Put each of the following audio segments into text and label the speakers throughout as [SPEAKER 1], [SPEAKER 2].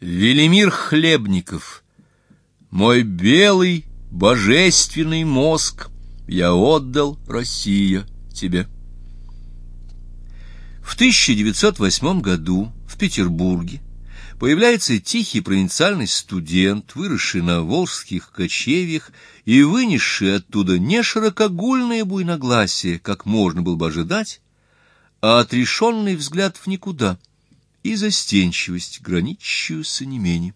[SPEAKER 1] Велимир Хлебников, мой белый божественный мозг, я отдал, Россия, тебе. В 1908 году в Петербурге появляется тихий провинциальный студент, выросший на волжских кочевьях и вынесший оттуда не широкогульное буйногласие, как можно было бы ожидать, а отрешенный взгляд в никуда и застенчивость, граничащую с онемением.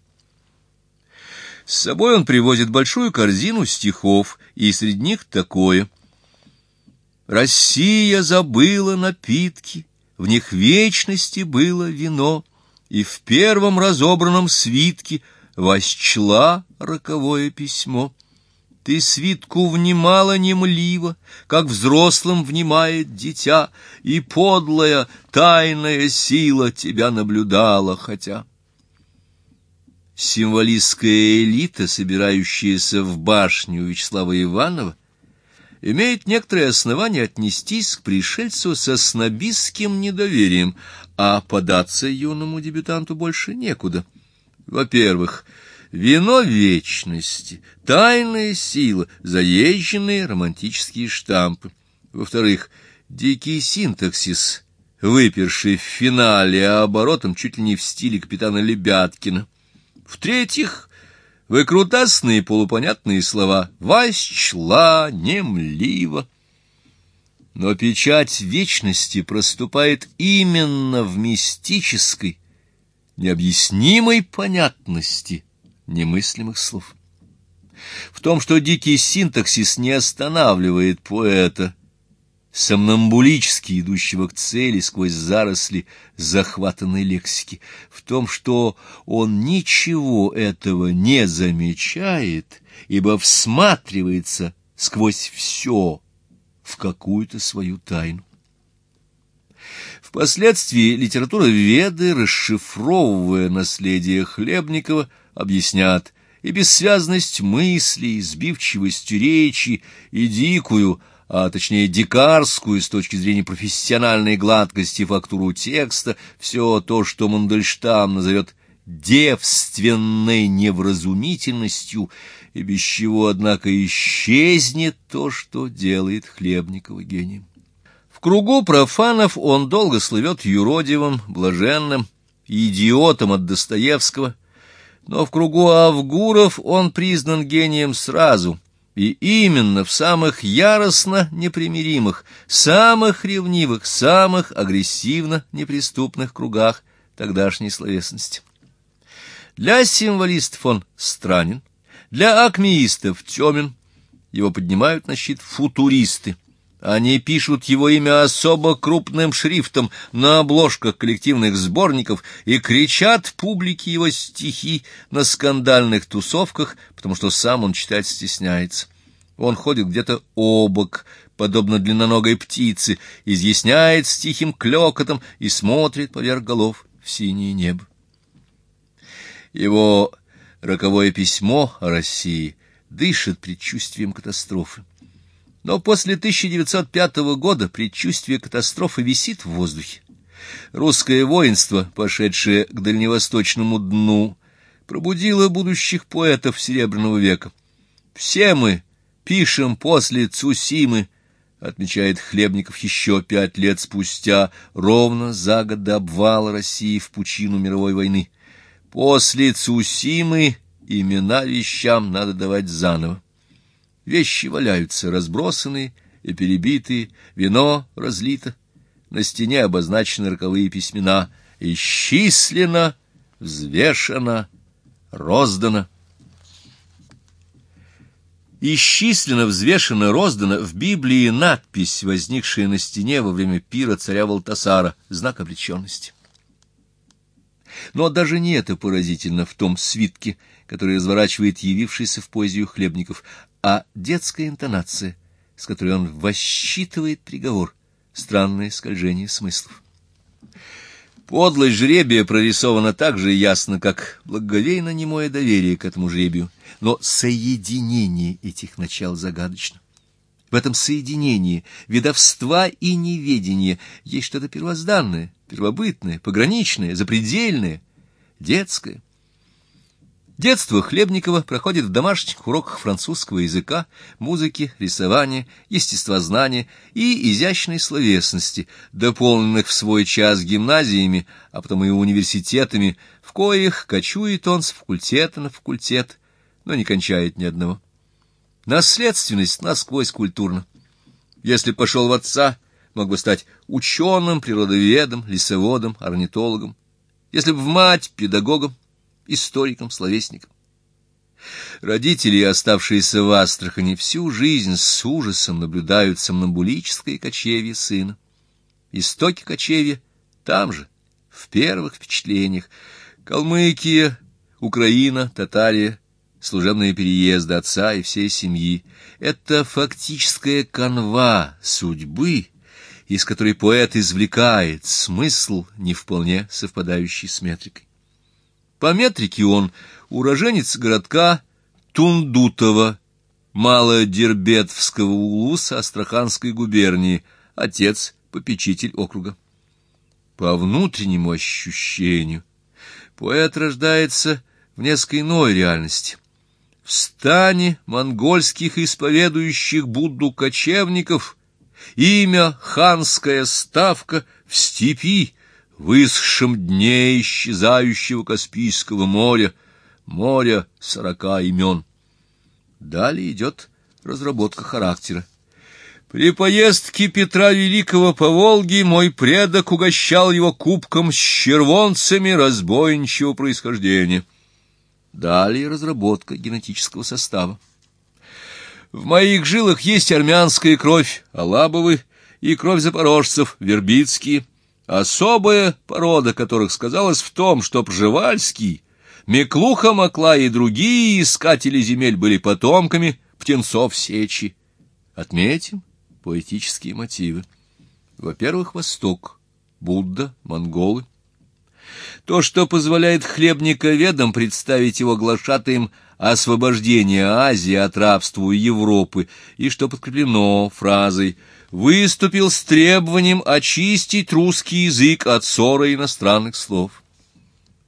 [SPEAKER 1] С собой он привозит большую корзину стихов, и среди них такое. «Россия забыла напитки, в них вечности было вино, и в первом разобранном свитке восчла роковое письмо». Ты свитку внимала немливо, как взрослым внимает дитя, и подлая тайная сила тебя наблюдала, хотя символистская элита, собирающаяся в башню Вячеслава Иванова, имеет некоторые основания отнестись к пришельцу со снобистским недоверием, а податься юному дебютанту больше некуда. Во-первых, вино вечности, тайная сила, заезженные романтические штампы. Во-вторых, дикий синтаксис, выперший в финале, оборотом чуть ли не в стиле капитана Лебяткина. В-третьих, выкрутасные полупонятные слова «восчла», «немливо». Но печать вечности проступает именно в мистической, необъяснимой понятности немыслимых слов. В том, что дикий синтаксис не останавливает поэта, сомнамбулически идущего к цели сквозь заросли захватанной лексики, в том, что он ничего этого не замечает, ибо всматривается сквозь все в какую-то свою тайну. Впоследствии литература веды, расшифровывая наследие Хлебникова, объяснят и бессвязность мыслей, сбивчивость речи, и дикую, а точнее дикарскую с точки зрения профессиональной гладкости фактуру текста, все то, что Мандельштам назовет девственной невразумительностью, и без чего, однако, исчезнет то, что делает Хлебникова гением. В кругу профанов он долго слывет юродивым, блаженным, идиотом от Достоевского, но в кругу Авгуров он признан гением сразу — и именно в самых яростно непримиримых, самых ревнивых, самых агрессивно неприступных кругах тогдашней словесности. Для символистов он странен, для акмеистов темен, его поднимают на щит футуристы — они пишут его имя особо крупным шрифтом на обложках коллективных сборников и кричат публике его стихи на скандальных тусовках, потому что сам он читать стесняется. Он ходит где-то обок, подобно длинноногой птице, изъясняет с тихим клёкотом и смотрит поверх голов в синее небо. Его роковое письмо о России дышит предчувствием катастрофы. Но после 1905 года предчувствие катастрофы висит в воздухе. Русское воинство, пошедшее к дальневосточному дну, пробудило будущих поэтов Серебряного века. Все мы пишем после Цусимы, отмечает Хлебников еще пять лет спустя, ровно за год до обвала России в пучину мировой войны. После Цусимы имена вещам надо давать заново. Вещи валяются, разбросанные и перебитые, вино разлито. На стене обозначены роковые письмена. Исчислено, взвешено, роздано. Исчислено, взвешено, роздано в Библии надпись, возникшая на стене во время пира царя Валтасара, знак обреченности. Но даже не это поразительно в том свитке, который разворачивает явившийся в поэзию Хлебников, а детская интонация, с которой он восчитывает приговор, странное скольжение смыслов. Подлость жребия прорисована так же ясно, как благоговейно немое доверие к этому жребию, но соединение этих начал загадочно. В этом соединении ведовства и неведения есть что-то первозданное, первобытное, пограничное, запредельное, детское. Детство Хлебникова проходит в домашних уроках французского языка, музыки, рисования, естествознания и изящной словесности, дополненных в свой час гимназиями, а потом и университетами, в коих кочует он с факультета на факультет, но не кончает ни одного. Наследственность насквозь культурна. Если пошел в отца, мог бы стать ученым, природоведом, лесоводом, орнитологом. Если бы в мать — педагогом, историком, словесником. Родители, оставшиеся в Астрахани, всю жизнь с ужасом наблюдают сомнамбулическое кочевье сына. Истоки кочевья там же, в первых впечатлениях. Калмыкия, Украина, Татария, служебные переезды отца и всей семьи — это фактическая канва судьбы, из которой поэт извлекает смысл, не вполне совпадающий с метрикой. По метрике он уроженец городка Тундутова, Малодербетовского улуса Астраханской губернии, отец — попечитель округа. По внутреннему ощущению поэт рождается в несколько иной реальности. В стане монгольских исповедующих Будду кочевников имя «Ханская ставка» в степи высшем дне исчезающего Каспийского моря, моря сорока имен. Далее идет разработка характера. При поездке Петра Великого по Волге мой предок угощал его кубком с червонцами разбойничьего происхождения. Далее разработка генетического состава. В моих жилах есть армянская кровь, алабовы, и кровь запорожцев, вербицкие, особая порода которых сказалась в том, что Пржевальский, Меклуха Макла и другие искатели земель были потомками птенцов сечи. Отметим поэтические мотивы. Во-первых, Восток, Будда, монголы. То, что позволяет хлебниковедам представить его глашатаем освобождения Азии от рабства Европы, и что подкреплено фразой «выступил с требованием очистить русский язык от ссора иностранных слов».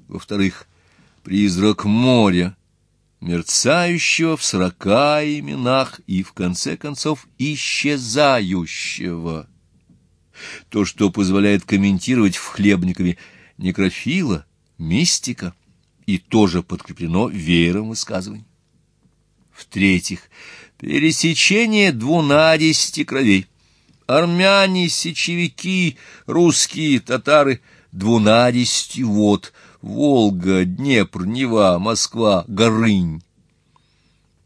[SPEAKER 1] Во-вторых, призрак моря, мерцающего в сорока именах и, в конце концов, исчезающего. То, что позволяет комментировать в Хлебникове некрофила, мистика, и тоже подкреплено веером высказываний. В-третьих, пересечение двунадесяти кровей. Армяне, сечевики, русские, татары — двунадесяти вод — Волга, Днепр, Нева, Москва, Горынь.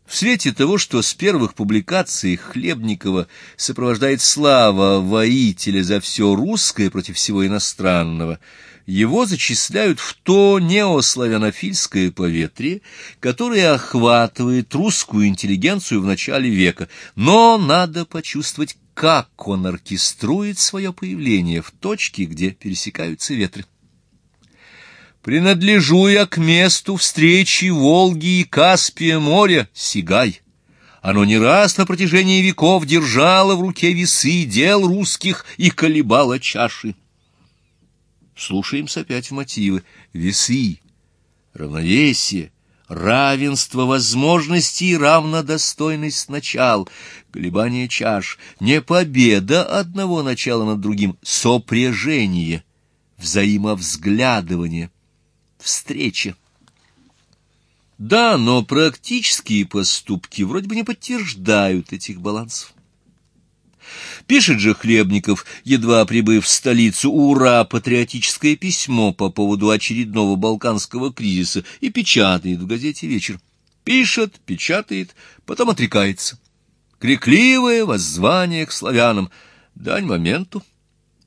[SPEAKER 1] В свете того, что с первых публикаций Хлебникова сопровождает слава воителя за все русское против всего иностранного, его зачисляют в то неославянофильское поветрие, которое охватывает русскую интеллигенцию в начале века, но надо почувствовать, как он оркеструет свое появление в точке, где пересекаются ветры. Принадлежу я к месту встречи Волги и Каспия моря, Сигай. Оно не раз на протяжении веков держало в руке весы дел русских и колебало чаши. Слушаемся опять в мотивы. Весы, равновесие, равенство возможностей и равнодостойность начал, колебание чаш, не победа одного начала над другим, сопряжение, взаимовзглядывание встреча. Да, но практические поступки вроде бы не подтверждают этих балансов. Пишет же Хлебников, едва прибыв в столицу, ура, патриотическое письмо по поводу очередного балканского кризиса и печатает в газете «Вечер». Пишет, печатает, потом отрекается. Крикливое воззвание к славянам. Дань моменту.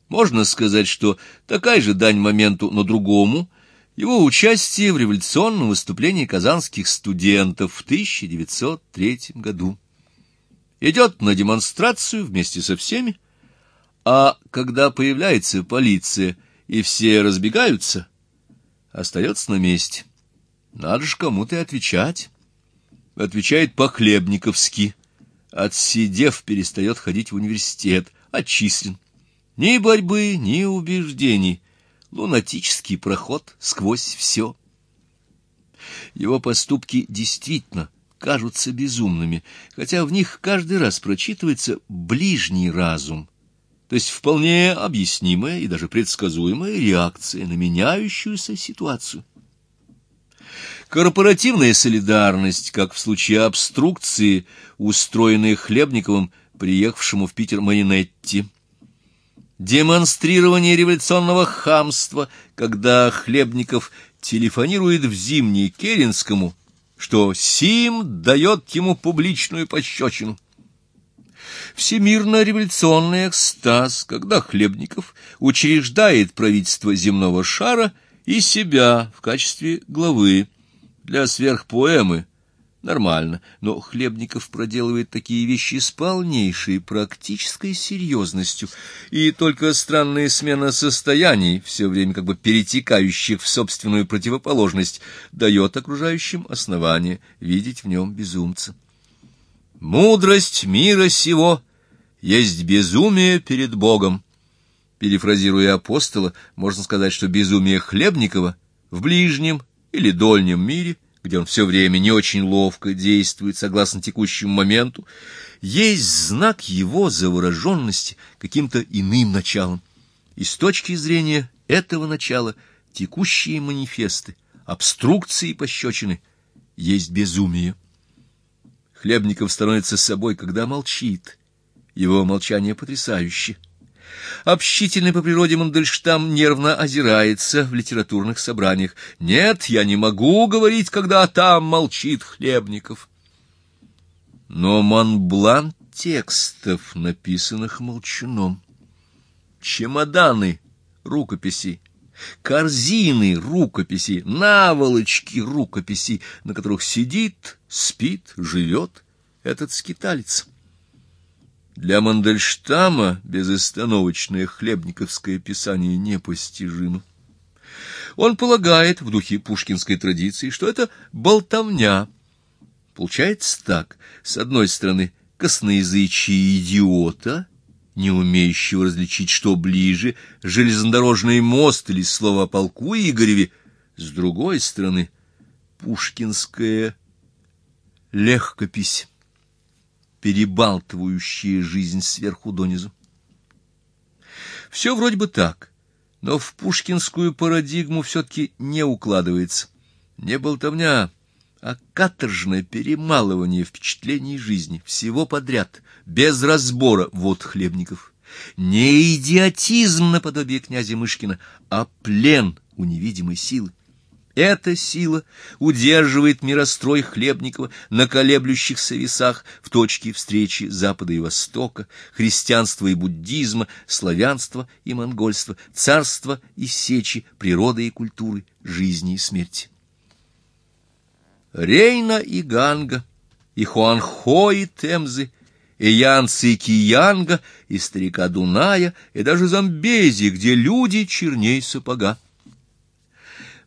[SPEAKER 1] Можно сказать, что такая же дань моменту, но другому, его участие в революционном выступлении казанских студентов в 1903 году. Идет на демонстрацию вместе со всеми, а когда появляется полиция и все разбегаются, остается на месте. Надо же кому-то отвечать. Отвечает по-хлебниковски. Отсидев, перестает ходить в университет, отчислен. Ни борьбы, ни убеждений — лунатический проход сквозь все. Его поступки действительно кажутся безумными, хотя в них каждый раз прочитывается ближний разум, то есть вполне объяснимая и даже предсказуемая реакция на меняющуюся ситуацию. Корпоративная солидарность, как в случае обструкции, устроенной Хлебниковым, приехавшему в Питер Маринетти. Демонстрирование революционного хамства, когда Хлебников телефонирует в зимний Керенскому, что Сим дает ему публичную пощечину. Всемирно-революционный экстаз, когда Хлебников учреждает правительство земного шара и себя в качестве главы для сверхпоэмы, Нормально, но Хлебников проделывает такие вещи с полнейшей практической серьезностью, и только странная смена состояний, все время как бы перетекающих в собственную противоположность, дает окружающим основание видеть в нем безумца. «Мудрость мира сего есть безумие перед Богом». Перефразируя апостола, можно сказать, что безумие Хлебникова в ближнем или дольнем мире — где он все время не очень ловко действует согласно текущему моменту, есть знак его завороженности каким-то иным началом. И с точки зрения этого начала текущие манифесты, обструкции и пощечины есть безумие. Хлебников становится собой, когда молчит. Его молчание потрясающе. Общительный по природе Мандельштам нервно озирается в литературных собраниях. «Нет, я не могу говорить, когда там молчит Хлебников». Но Монблан текстов, написанных молчуном. Чемоданы, рукописи, корзины, рукописи, наволочки, рукописи, на которых сидит, спит, живет этот скиталец. Для Мандельштама безостановочное хлебниковское писание непостижимо. Он полагает, в духе пушкинской традиции, что это болтовня. Получается так. С одной стороны, косноязычие идиота, не умеющего различить, что ближе, железнодорожный мост или слово о полку Игореве, с другой стороны, пушкинская легкопись перебалтывающие жизнь сверху донизу. Все вроде бы так, но в пушкинскую парадигму все-таки не укладывается. Не болтовня, а каторжное перемалывание впечатлений жизни, всего подряд, без разбора, вот Хлебников. Не идиотизм наподобие князя Мышкина, а плен у невидимой силы. Эта сила удерживает мирострой Хлебникова на колеблющихся весах в точке встречи Запада и Востока, христианства и буддизма, славянства и монгольства, царства и сечи, природы и культуры, жизни и смерти. Рейна и Ганга, и Хуанхо и Темзы, и Янцы и Киянга, и старика Дуная, и даже Замбези, где люди черней сапога.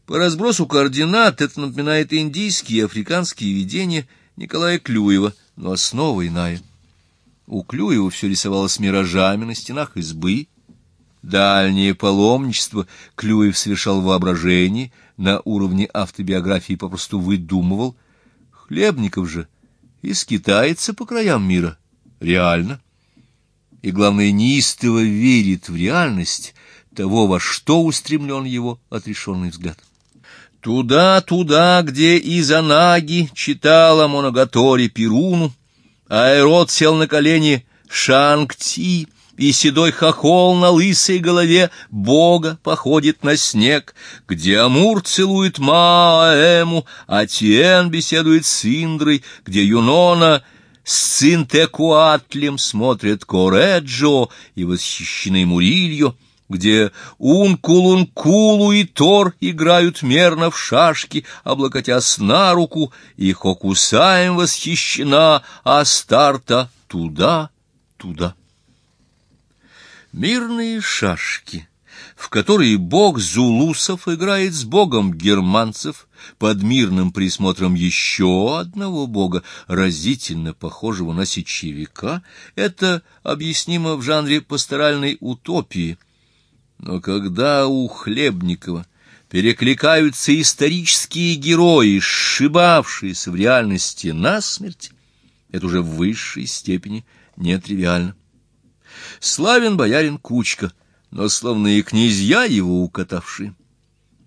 [SPEAKER 1] По разбросу координат это напоминает индийские и африканские видения Николая Клюева, но основа иная. У Клюева все рисовалось миражами на стенах избы. Дальнее паломничество Клюев совершал воображение, на уровне автобиографии попросту выдумывал. Хлебников же и скитается по краям мира. Реально. И, главное, неистово верит в реальность того, во что устремлен его отрешенный взгляд. Туда, туда, где Изанаги читала Моногатори Перуну, Аэрот сел на колени Шангти, и седой хохол на лысой голове Бога походит на снег, где Амур целует Маэму, а Тиен беседует с Индрой, где Юнона с Цинтекуатлем смотрят Кореджо и восхищены Мурильо, где Ункулункулу и Тор играют мерно в шашки, облокотясь на руку, и Хокусаем восхищена, а старта туда, туда. Мирные шашки, в которые бог Зулусов играет с богом германцев, под мирным присмотром еще одного бога, разительно похожего на сечевика, это объяснимо в жанре пасторальной утопии — но когда у Хлебникова перекликаются исторические герои, сшибавшиеся в реальности насмерть, это уже в высшей степени нетривиально. Славен боярин Кучка, но словно и князья его укатавшие.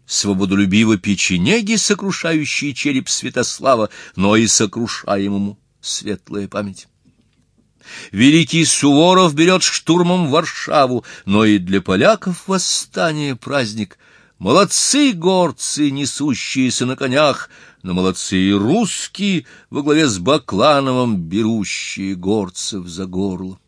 [SPEAKER 1] Свободолюбиво печенеги, сокрушающие череп Святослава, но и сокрушаемому светлая память. Великий Суворов берет штурмом Варшаву, но и для поляков восстание праздник. Молодцы горцы, несущиеся на конях, но молодцы и русские, во главе с Баклановым, берущие горцев за горло.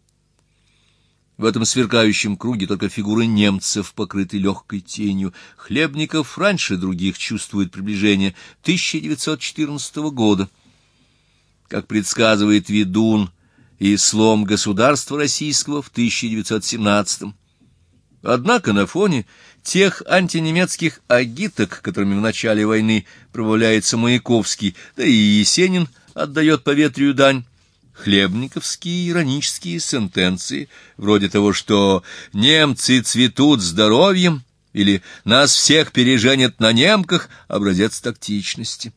[SPEAKER 1] В этом сверкающем круге только фигуры немцев покрыты легкой тенью. Хлебников раньше других чувствует приближение 1914 года. Как предсказывает ведун, и слом государства российского в 1917 Однако на фоне тех антинемецких агиток, которыми в начале войны пробавляется Маяковский, да и Есенин отдает поветрию дань, хлебниковские иронические сентенции, вроде того, что «немцы цветут здоровьем» или «нас всех переженят на немках» — образец тактичности.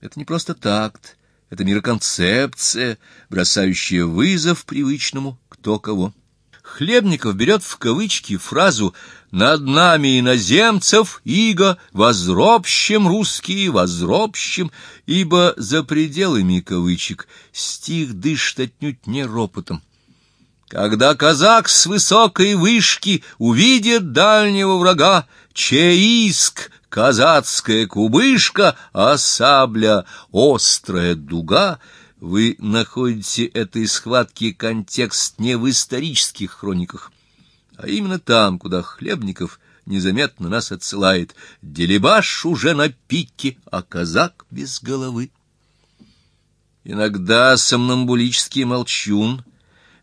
[SPEAKER 1] Это не просто такт, это мироконцепция, бросающая вызов привычному кто кого. Хлебников берет в кавычки фразу «Над нами иноземцев, иго, возробщем русские, возробщем», ибо за пределами кавычек стих дышит отнюдь не ропотом. Когда казак с высокой вышки увидит дальнего врага, чей иск казацкая кубышка, а сабля — острая дуга, вы находите этой схватки контекст не в исторических хрониках, а именно там, куда Хлебников незаметно нас отсылает. Делебаш уже на пике, а казак без головы. Иногда сомнамбулический молчун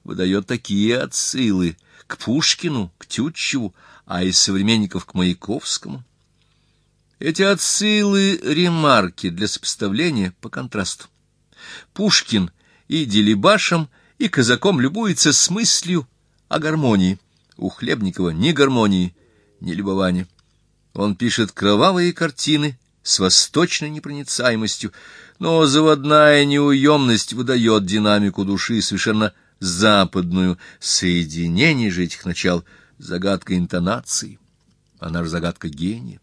[SPEAKER 1] выдает такие отсылы к Пушкину, к Тютчеву, а из современников к Маяковскому. Эти отсылы — ремарки для сопоставления по контрасту. Пушкин и Делибашем, и казаком любуется с мыслью о гармонии. У Хлебникова ни гармонии, ни любования. Он пишет кровавые картины с восточной непроницаемостью, но заводная неуемность выдает динамику души совершенно западную. Соединение же этих начал — загадка интонации, она же загадка гения.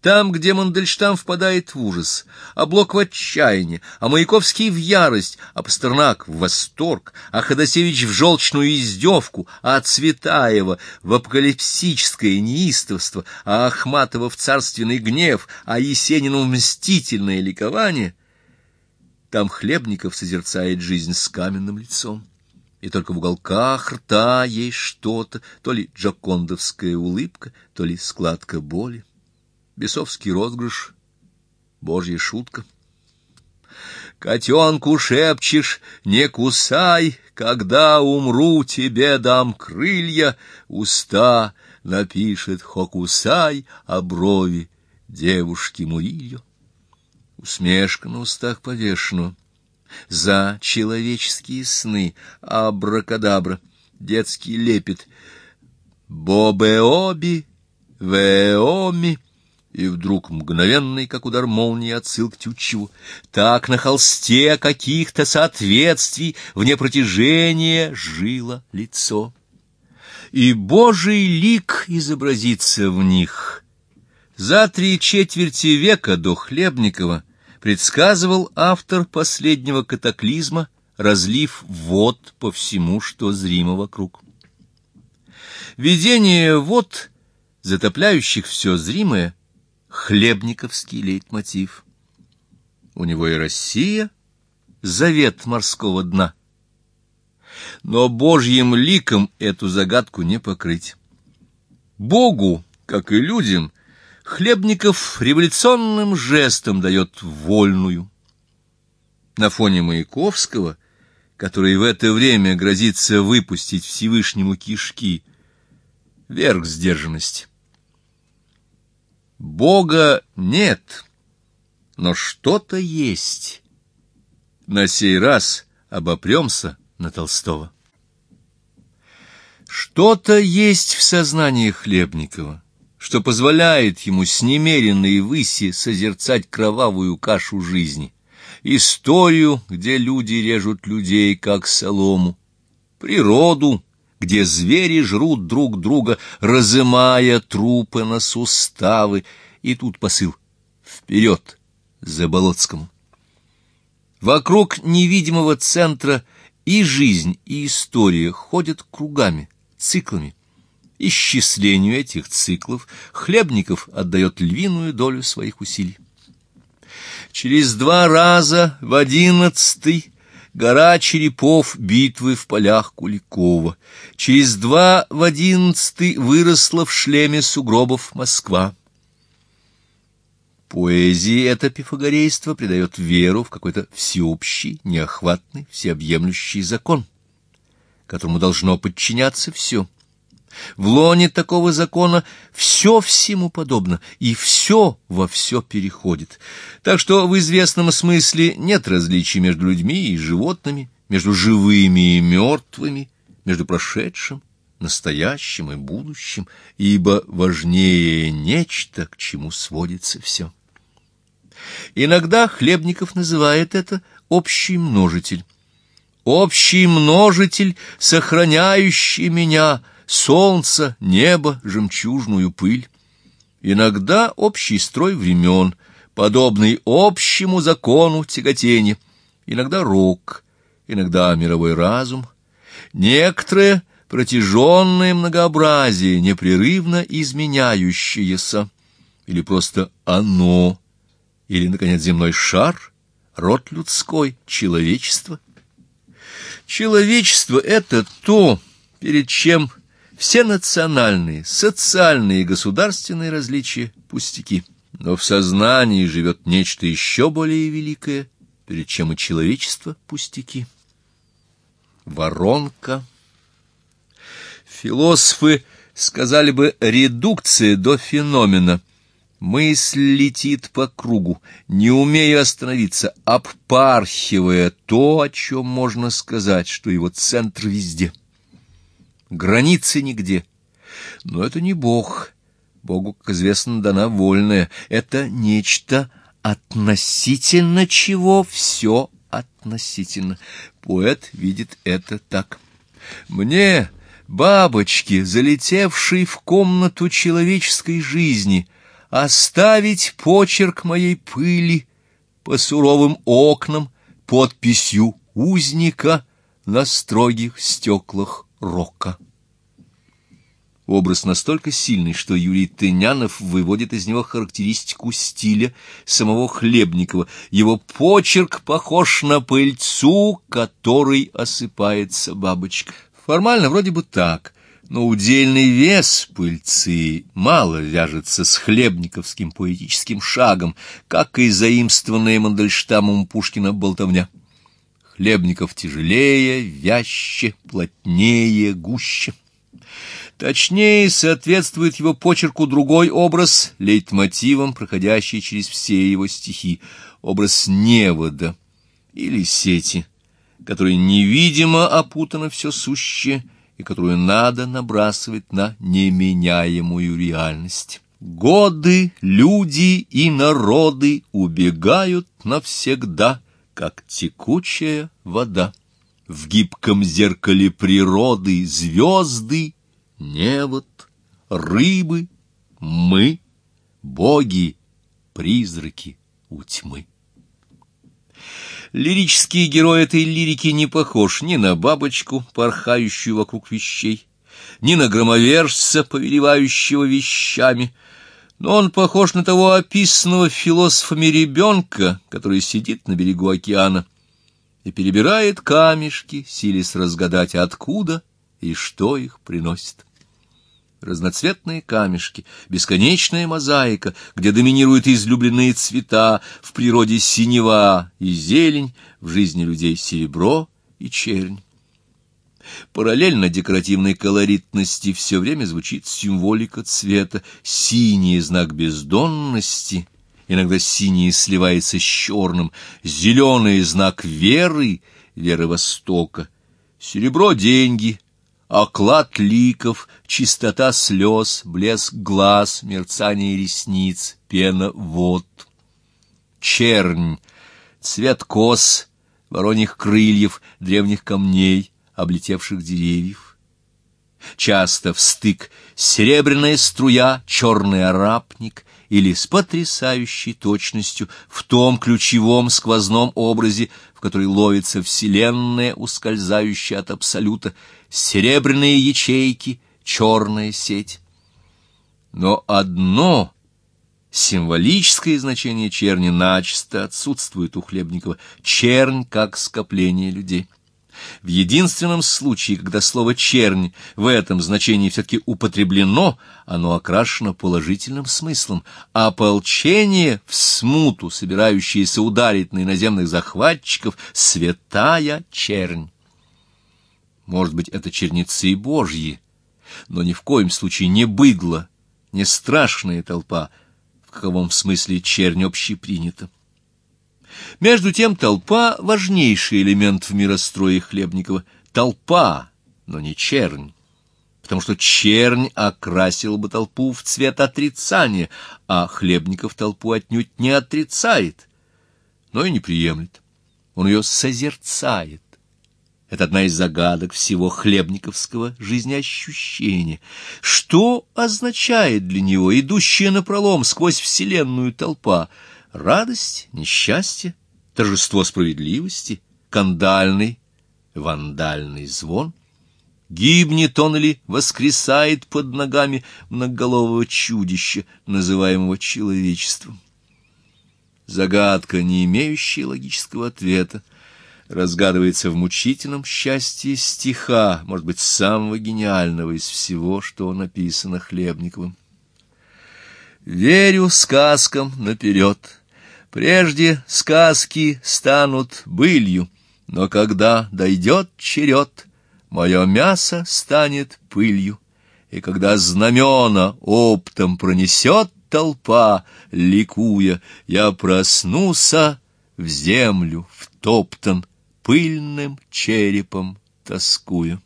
[SPEAKER 1] Там, где Мандельштам впадает в ужас, а Блок в отчаяние, а Маяковский в ярость, а Пастернак в восторг, а Ходосевич в желчную издевку, а Цветаева в апокалипсическое неистовство, а Ахматова в царственный гнев, а Есенину в мстительное ликование, там Хлебников созерцает жизнь с каменным лицом. И только в уголках рта есть что-то, то ли джокондовская улыбка, то ли складка боли бесовский розыгрыш, божья шутка. Котенку шепчешь, не кусай, когда умру, тебе дам крылья, уста напишет хокусай, а брови девушки Мурилью. Усмешка на устах повешена. За человеческие сны, абракадабра, детский лепет. Бобеоби, веоми, и вдруг мгновенный, как удар молнии, отсыл к Тютчеву. Так на холсте каких-то соответствий вне протяжения жило лицо. И Божий лик изобразится в них. За три четверти века до Хлебникова предсказывал автор последнего катаклизма, разлив вод по всему, что зримо вокруг. Видение вод, затопляющих все зримое, хлебниковский лейтмотив. У него и Россия — завет морского дна. Но божьим ликом эту загадку не покрыть. Богу, как и людям, Хлебников революционным жестом дает вольную. На фоне Маяковского, который в это время грозится выпустить Всевышнему кишки, верх сдержанности. Бога нет, но что-то есть. На сей раз обопремся на Толстого. Что-то есть в сознании Хлебникова, что позволяет ему с немеренной выси созерцать кровавую кашу жизни, историю, где люди режут людей, как солому, природу, где звери жрут друг друга, разымая трупы на суставы, и тут посыл «Вперед!» за Болоцкому. Вокруг невидимого центра и жизнь, и история ходят кругами, циклами. Исчислению этих циклов Хлебников отдает львиную долю своих усилий. Через два раза в одиннадцатый гора черепов битвы в полях Куликова. Через два в одиннадцатый выросла в шлеме сугробов Москва. Поэзии это пифагорейство придает веру в какой-то всеобщий, неохватный, всеобъемлющий закон, которому должно подчиняться все. В лоне такого закона все всему подобно, и все во все переходит. Так что в известном смысле нет различий между людьми и животными, между живыми и мертвыми, между прошедшим, настоящим и будущим, ибо важнее нечто, к чему сводится все. Иногда Хлебников называет это общий множитель. Общий множитель, сохраняющий меня, солнце, небо, жемчужную пыль. Иногда общий строй времен, подобный общему закону тяготения. Иногда рок, иногда мировой разум. Некоторое протяженное многообразие, непрерывно изменяющееся, или просто оно — или, наконец, земной шар, род людской, человечество? Человечество — это то, перед чем все национальные, социальные и государственные различия — пустяки. Но в сознании живет нечто еще более великое, перед чем и человечество — пустяки. Воронка. Философы сказали бы редукция до феномена — Мысль летит по кругу, не умея остановиться, обпархивая то, о чем можно сказать, что его центр везде. Границы нигде. Но это не Бог. Богу, как известно, дана вольная. Это нечто относительно чего все относительно. Поэт видит это так. Мне, бабочки, залетевшей в комнату человеческой жизни — оставить почерк моей пыли по суровым окнам подписью узника на строгих стеклах рока. Образ настолько сильный, что Юрий Тынянов выводит из него характеристику стиля самого Хлебникова. Его почерк похож на пыльцу, которой осыпается бабочка. Формально вроде бы так, но удельный вес пыльцы мало вяжется с хлебниковским поэтическим шагом, как и заимствованная Мандельштамом Пушкина болтовня. Хлебников тяжелее, вяще, плотнее, гуще. Точнее соответствует его почерку другой образ, лейтмотивом, проходящий через все его стихи, образ невода или сети, который невидимо опутано все сущее, и которую надо набрасывать на неменяемую реальность. Годы, люди и народы убегают навсегда, как текучая вода. В гибком зеркале природы звезды, невод, рыбы, мы, боги, призраки у тьмы. Лирический герой этой лирики не похож ни на бабочку, порхающую вокруг вещей, ни на громовержца, повелевающего вещами, но он похож на того описанного философами ребенка, который сидит на берегу океана и перебирает камешки, силясь разгадать, откуда и что их приносит разноцветные камешки, бесконечная мозаика, где доминируют излюбленные цвета, в природе синева и зелень, в жизни людей серебро и чернь. Параллельно декоративной колоритности все время звучит символика цвета, синий знак бездонности, иногда синий сливается с черным, зеленый знак веры, веры Востока, серебро — деньги — оклад ликов, чистота слез, блеск глаз, мерцание ресниц, пена вод. Чернь, цвет кос, вороньих крыльев, древних камней, облетевших деревьев. Часто в стык серебряная струя, черный арапник или с потрясающей точностью в том ключевом сквозном образе, в который ловится вселенная, ускользающая от абсолюта, серебряные ячейки, черная сеть. Но одно символическое значение черни начисто отсутствует у Хлебникова — чернь как скопление людей. В единственном случае, когда слово «чернь» в этом значении все-таки употреблено, оно окрашено положительным смыслом. Ополчение в смуту, собирающееся ударить на иноземных захватчиков, святая чернь. Может быть, это черницы божьи, но ни в коем случае не быдло, не страшная толпа, в каковом смысле чернь общепринята. Между тем толпа — важнейший элемент в мирострое Хлебникова. Толпа, но не чернь. Потому что чернь окрасила бы толпу в цвет отрицания, а Хлебников толпу отнюдь не отрицает, но и не приемлет. Он ее созерцает. Это одна из загадок всего хлебниковского жизнеощущения. Что означает для него идущая напролом сквозь вселенную толпа — радость, несчастье, торжество справедливости, кандальный, вандальный звон. Гибнет он или воскресает под ногами многоголового чудища, называемого человечеством. Загадка, не имеющая логического ответа, разгадывается в мучительном счастье стиха, может быть, самого гениального из всего, что написано Хлебниковым. «Верю сказкам наперед». Прежде сказки станут былью, но когда дойдет черед, мое мясо станет пылью. И когда знамена оптом пронесет толпа, ликуя, я проснуся в землю, втоптан пыльным черепом тоскуя.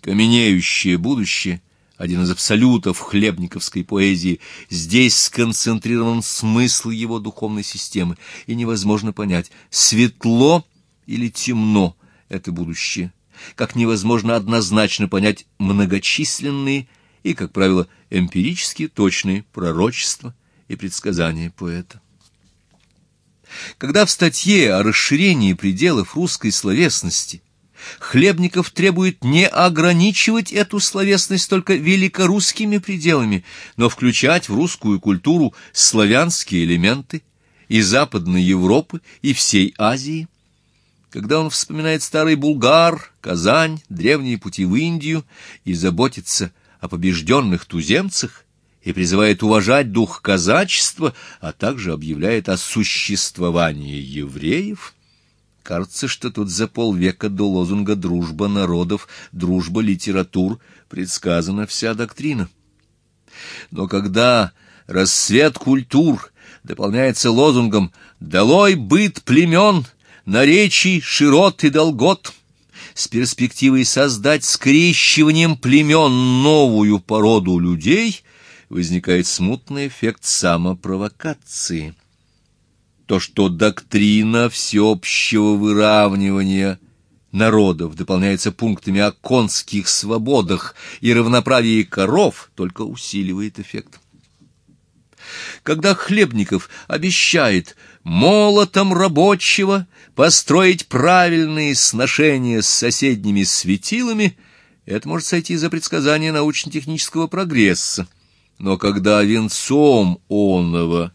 [SPEAKER 1] Каменеющее будущее — один из абсолютов хлебниковской поэзии. Здесь сконцентрирован смысл его духовной системы, и невозможно понять, светло или темно это будущее, как невозможно однозначно понять многочисленные и, как правило, эмпирически точные пророчества и предсказания поэта. Когда в статье о расширении пределов русской словесности – Хлебников требует не ограничивать эту словесность только великорусскими пределами, но включать в русскую культуру славянские элементы и Западной Европы, и всей Азии. Когда он вспоминает старый Булгар, Казань, древние пути в Индию и заботится о побежденных туземцах, и призывает уважать дух казачества, а также объявляет о существовании евреев – Кажется, что тут за полвека до лозунга «дружба народов», «дружба литератур» предсказана вся доктрина. Но когда рассвет культур дополняется лозунгом «долой быт племен», «наречий, широт и долгот», с перспективой создать скрещиванием племен новую породу людей, возникает смутный эффект самопровокации то, что доктрина всеобщего выравнивания народов дополняется пунктами о конских свободах и равноправии коров, только усиливает эффект. Когда Хлебников обещает молотом рабочего построить правильные сношения с соседними светилами, это может сойти за предсказание научно-технического прогресса. Но когда венцом онного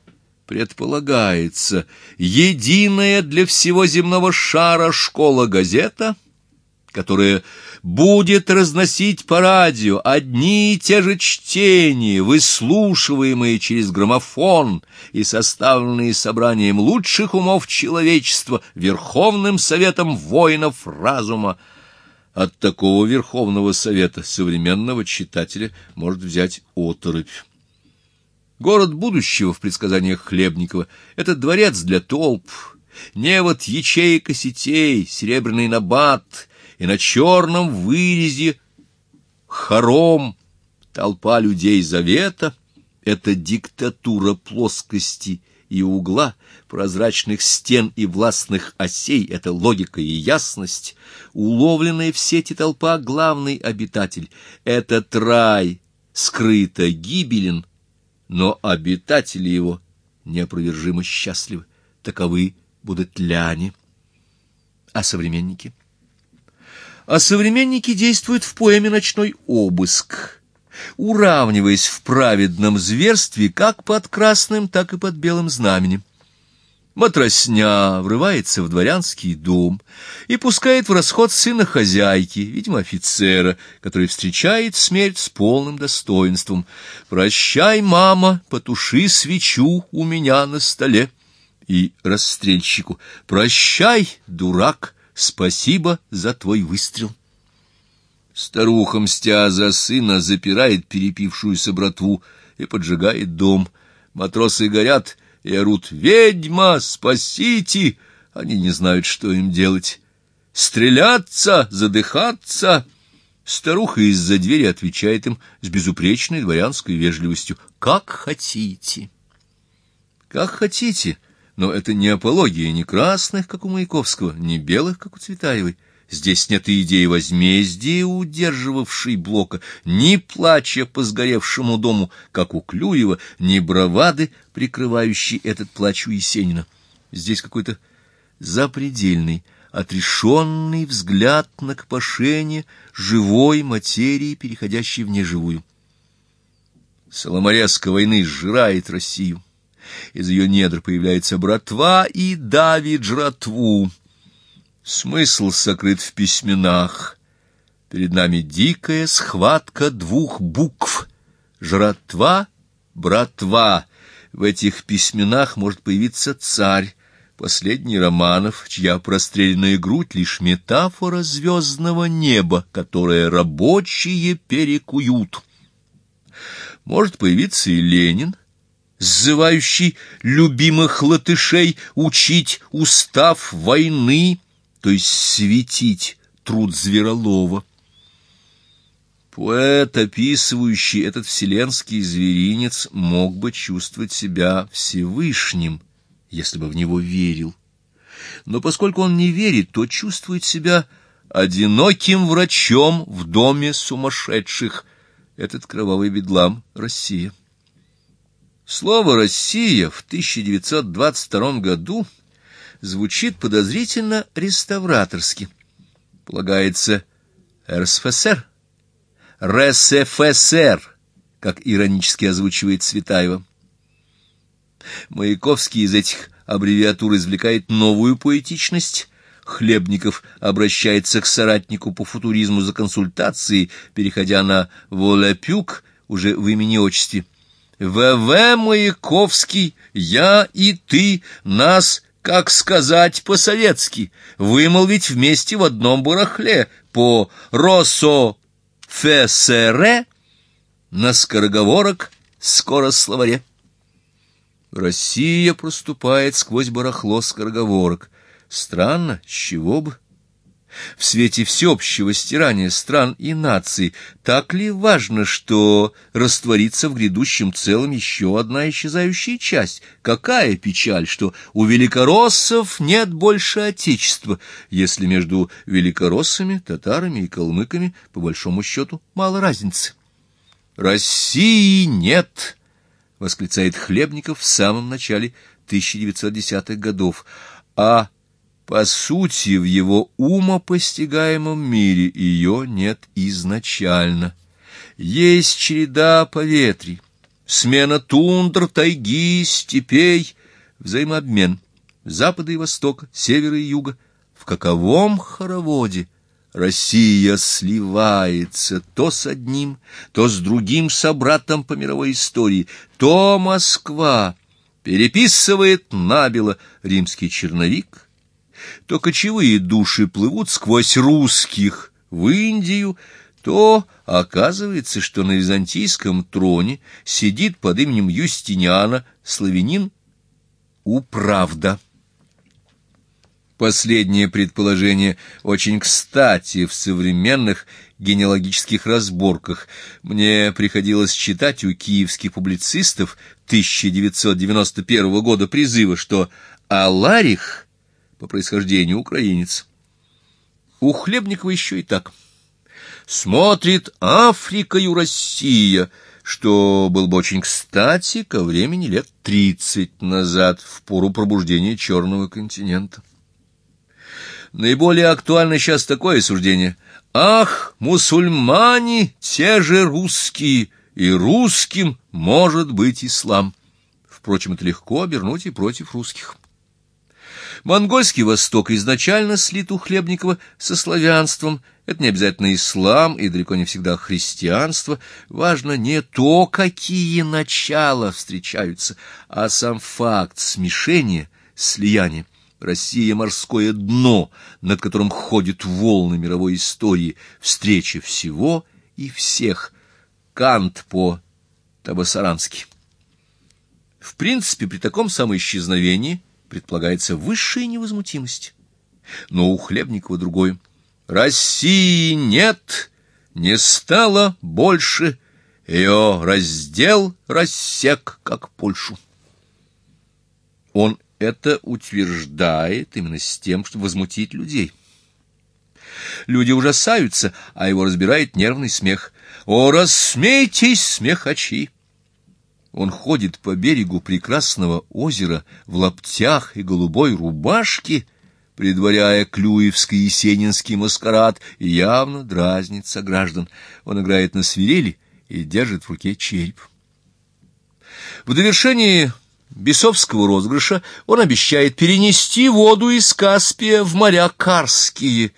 [SPEAKER 1] предполагается единая для всего земного шара школа-газета, которая будет разносить по радио одни и те же чтения, выслушиваемые через граммофон и составленные собранием лучших умов человечества, Верховным Советом воинов разума. От такого Верховного Совета современного читателя может взять оторопь. Город будущего в предсказаниях Хлебникова — это дворец для толп, невод ячеек и сетей, серебряный набат, и на черном вырезе хором. Толпа людей завета — это диктатура плоскости и угла, прозрачных стен и властных осей — это логика и ясность, уловленная в сети толпа главный обитатель — этот рай скрыто гибелен, но обитатели его неопровержимо счастливы. Таковы будут ляне. А современники? А современники действуют в поэме «Ночной обыск», уравниваясь в праведном зверстве как под красным, так и под белым знаменем. Матросня врывается в дворянский дом и пускает в расход сына хозяйки, видимо, офицера, который встречает смерть с полным достоинством. «Прощай, мама, потуши свечу у меня на столе». И расстрельщику «Прощай, дурак, спасибо за твой выстрел». Старуха, мстя за сына, запирает перепившуюся братву и поджигает дом. Матросы горят — и орут «Ведьма, спасите!» Они не знают, что им делать. «Стреляться! Задыхаться!» Старуха из-за двери отвечает им с безупречной дворянской вежливостью «Как хотите!» «Как хотите!» Но это не апология ни красных, как у Маяковского, ни белых, как у Цветаевой. Здесь нет и идеи возмездия, удерживавшей Блока, ни плача по сгоревшему дому, как у Клюева, ни бравады, прикрывающей этот плач у Есенина. Здесь какой-то запредельный, отрешенный взгляд на копошение живой материи, переходящей в неживую. Соломорезка войны сжирает Россию. Из ее недр появляется братва и давит жратву. Смысл сокрыт в письменах. Перед нами дикая схватка двух букв. Жратва, братва. В этих письменах может появиться царь, последний Романов, чья простреленная грудь — лишь метафора звездного неба, которое рабочие перекуют. Может появиться и Ленин, сзывающий любимых латышей учить устав войны, то есть светить труд Зверолова. Поэт, описывающий этот вселенский зверинец, мог бы чувствовать себя Всевышним, если бы в него верил. Но поскольку он не верит, то чувствует себя одиноким врачом в доме сумасшедших. Этот кровавый бедлам — Россия. Слово «Россия» в 1922 году — звучит подозрительно реставраторски. Полагается РСФСР, РСФСР, как иронически озвучивает Цветаева. Маяковский из этих аббревиатур извлекает новую поэтичность. Хлебников обращается к соратнику по футуризму за консультацией, переходя на «Волопюк» уже в имени-отчестве. «ВВ Маяковский, я и ты, нас как сказать по-советски, вымолвить вместе в одном барахле по «росо фесере» на скороговорок скороссловаре. Россия проступает сквозь барахло скороговорок. Странно, с чего бы? В свете всеобщего стирания стран и наций, так ли важно, что растворится в грядущем целом еще одна исчезающая часть? Какая печаль, что у великороссов нет больше отечества, если между великороссами, татарами и калмыками, по большому счету, мало разницы? «России нет!» — восклицает Хлебников в самом начале 1910-х годов, а по сути, в его умопостигаемом мире ее нет изначально. Есть череда поветрий, смена тундр, тайги, степей, взаимообмен запада и востока, севера и юга. В каковом хороводе Россия сливается то с одним, то с другим собратом по мировой истории, то Москва переписывает набело римский черновик — то кочевые души плывут сквозь русских в Индию, то оказывается, что на византийском троне сидит под именем Юстиниана славянин Управда. Последнее предположение очень кстати в современных генеалогических разборках. Мне приходилось читать у киевских публицистов 1991 года призывы, что Аларих по происхождению украинец. У Хлебникова еще и так. Смотрит Африкою Россия, что было бы очень кстати ко времени лет тридцать назад, в пору пробуждения Черного континента. Наиболее актуально сейчас такое суждение. Ах, мусульмане, те же русские, и русским может быть ислам. Впрочем, это легко обернуть и против русских. Монгольский Восток изначально слит у Хлебникова со славянством. Это не обязательно ислам и далеко не всегда христианство. Важно не то, какие начала встречаются, а сам факт смешения, слияния. Россия — морское дно, над которым ходят волны мировой истории, встреча всего и всех. Кант по-табасарански. В принципе, при таком самоисчезновении предполагается высшая невозмутимость. Но у Хлебникова другое. России нет, не стало больше, ее раздел рассек, как Польшу. Он это утверждает именно с тем, чтобы возмутить людей. Люди ужасаются, а его разбирает нервный смех. «О, рассмейтесь, смехачи!» Он ходит по берегу прекрасного озера в лаптях и голубой рубашке, предваряя Клюевский и Сенинский маскарад, и явно дразнит сограждан. Он играет на свирели и держит в руке череп. В довершении бесовского розыгрыша он обещает перенести воду из Каспия в моря Карские.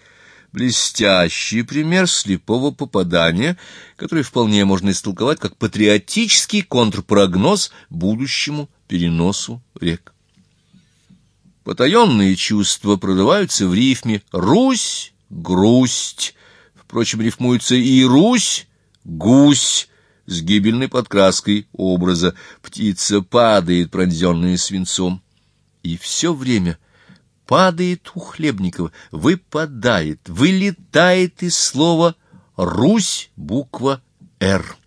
[SPEAKER 1] Блестящий пример слепого попадания, который вполне можно истолковать как патриотический контрпрогноз будущему переносу рек. Потаенные чувства прорываются в рифме «Русь», «грусть». Впрочем, рифмуются и «Русь», «гусь», с гибельной подкраской образа. Птица падает, пронзенная свинцом. И все время падает у Хлебникова, выпадает, вылетает из слова «Русь» буква «Р».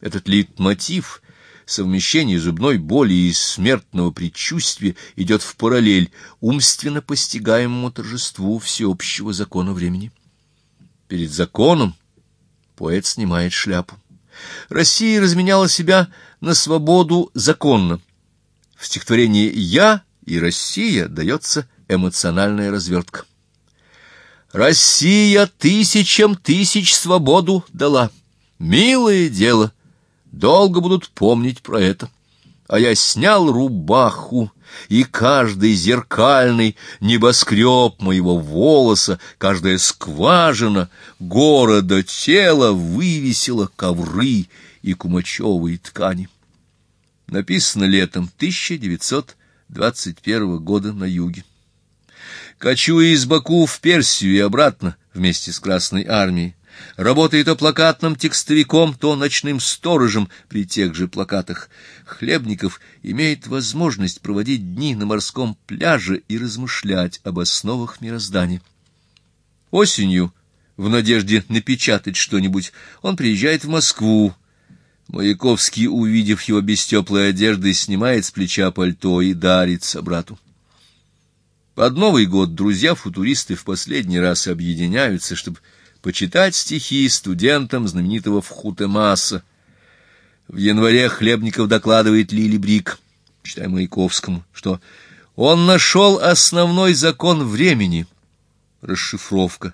[SPEAKER 1] Этот лейтмотив — совмещение зубной боли и смертного предчувствия идет в параллель умственно постигаемому торжеству всеобщего закона времени. Перед законом поэт снимает шляпу. Россия разменяла себя на свободу законно. В стихотворении «Я» и «Россия» дается эмоциональная развертка. «Россия тысячам тысяч свободу дала. Милое дело, долго будут помнить про это. А я снял рубаху, и каждый зеркальный небоскреб моего волоса, каждая скважина города тела вывесила ковры и кумачевые ткани. Написано летом 1921 года на юге. Кочуя из Баку в Персию и обратно вместе с Красной армией, Работает то плакатным текстовиком, то ночным сторожем при тех же плакатах. Хлебников имеет возможность проводить дни на морском пляже и размышлять об основах мироздания. Осенью, в надежде напечатать что-нибудь, он приезжает в Москву. Маяковский, увидев его без теплой одежды, снимает с плеча пальто и дарит собрату. Под Новый год друзья-футуристы в последний раз объединяются, чтобы почитать стихи студентам знаменитого Вхутемаса. В январе Хлебников докладывает Лили Брик, читай Маяковскому, что он нашел основной закон времени, расшифровка.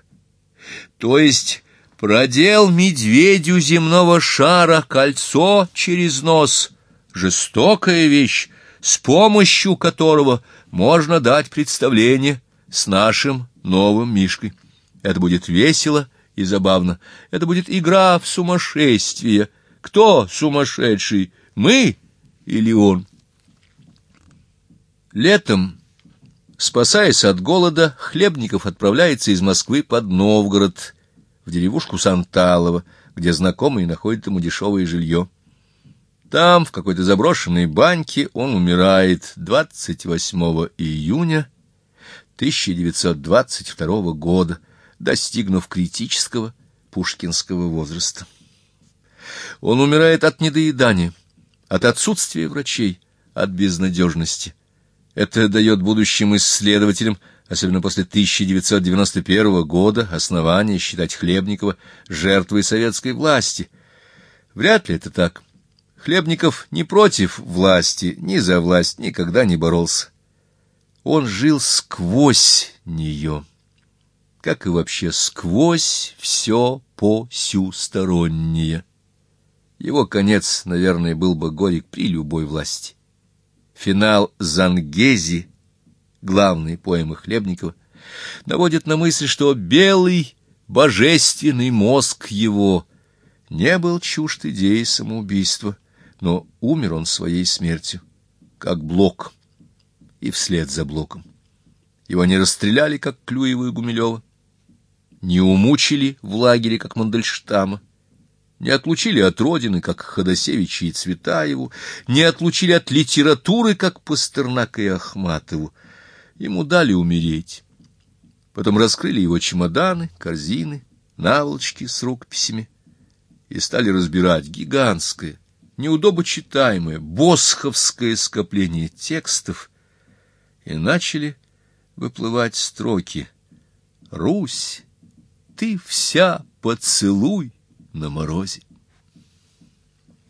[SPEAKER 1] То есть продел медведю земного шара кольцо через нос, жестокая вещь, с помощью которого можно дать представление с нашим новым Мишкой. Это будет весело и забавно. Это будет игра в сумасшествие. Кто сумасшедший, мы или он? Летом, спасаясь от голода, Хлебников отправляется из Москвы под Новгород, в деревушку Санталово, где знакомые находят ему дешевое жилье. Там, в какой-то заброшенной баньке, он умирает 28 июня 1922 года, достигнув критического пушкинского возраста. Он умирает от недоедания, от отсутствия врачей, от безнадежности. Это дает будущим исследователям, особенно после 1991 года, основания считать Хлебникова жертвой советской власти. Вряд ли это так. Хлебников не против власти, ни за власть никогда не боролся. Он жил сквозь нее, как и вообще сквозь все посюстороннее. Его конец, наверное, был бы горек при любой власти. Финал Зангези, главный поэмы Хлебникова, наводит на мысль, что белый божественный мозг его не был чужд идеи самоубийства, но умер он своей смертью, как Блок, и вслед за Блоком. Его не расстреляли, как Клюева и Гумилева, не умучили в лагере, как Мандельштама, не отлучили от родины, как Ходосевича и Цветаеву, не отлучили от литературы, как Пастернака и Ахматову. Ему дали умереть. Потом раскрыли его чемоданы, корзины, наволочки с рукописями и стали разбирать гигантское, неудобочитаемое, босховское скопление текстов и начали выплывать строки «Русь, ты вся поцелуй» на морозе.